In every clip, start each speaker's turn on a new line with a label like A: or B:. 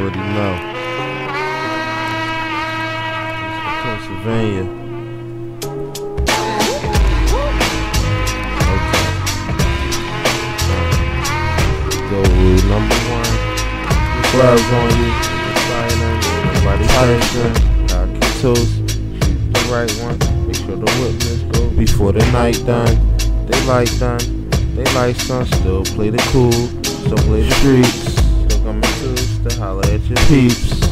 A: already know. Pennsylvania. Gloves on you. Nobody touching. Got toast. Shoot the right one. Make sure the witness go before the night done. They light done. They light sun. Still play the cool. Still play the streets. Your peeps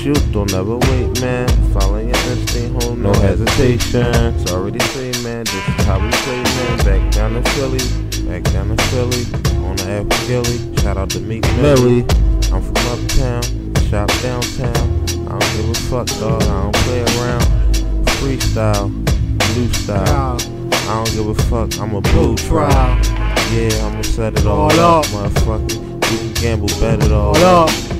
A: shoot, don't ever wait, man. Follow your instinct, hold no hesitation. It's already say, man, this is how we play, man. Back down to Philly, back down to Philly, on the Apple Gilly. Shout out to Meek Millie. I'm from uptown, shop downtown. I don't give a fuck, dog. I don't play around. Freestyle, blue style. I don't give a fuck. I'm a blue trial. Yeah, I'ma set it all,
B: All
A: up,
B: up.
A: motherfucker. You can gamble, bet it all
B: Hold up.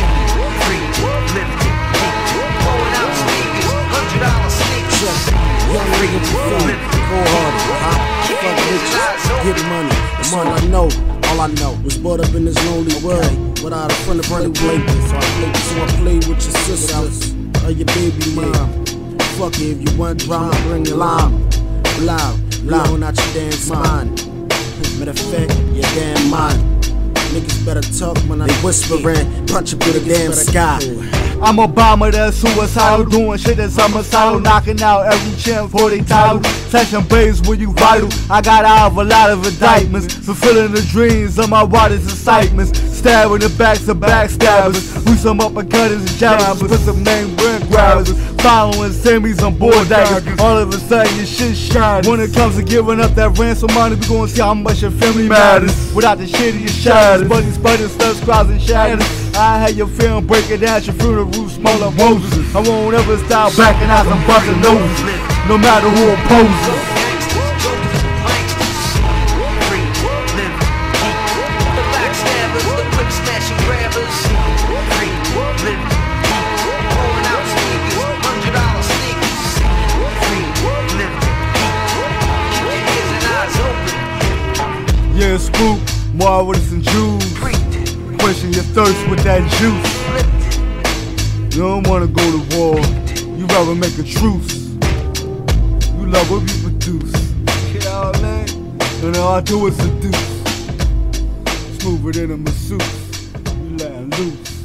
B: All
C: I know. All I know was brought up in this lonely world without a friend of friend who played So I played, so I played with your sisters or your baby mom. Fuck it, if you want drama, bring your lime. Loud, loud, not your damn spine. Matter of fact, your damn mind. Niggas better talk when I whispering, punch up through the damn sky.
B: I'm Obama, that's suicidal, doing shit that's homicidal, knocking out every champ for they title. Session base when you vital. I got out of a lot of indictments, fulfilling the dreams of my wildest excitements. Stabbing the backs of backstabbers. We some up and cutters and jabbers, put some name brand grabbers. Following semis on board daggers. All of a sudden your shit shines. When it comes to giving up that ransom money, we gonna see how much your family matters. Without the shit your shatters, buddies, buddies, studs, cries and shatters. I had your film breaking down your funeral, smaller roses. I won't ever stop backing out some busting noses, no matter who opposes. Yeah, spook, marvelous and Jews. Quenching your thirst with that juice. You don't wanna go to war, you rather make a truce. You love what you produce. Know what I? And all I do is seduce. Smoother than a masseuse. You letting loose.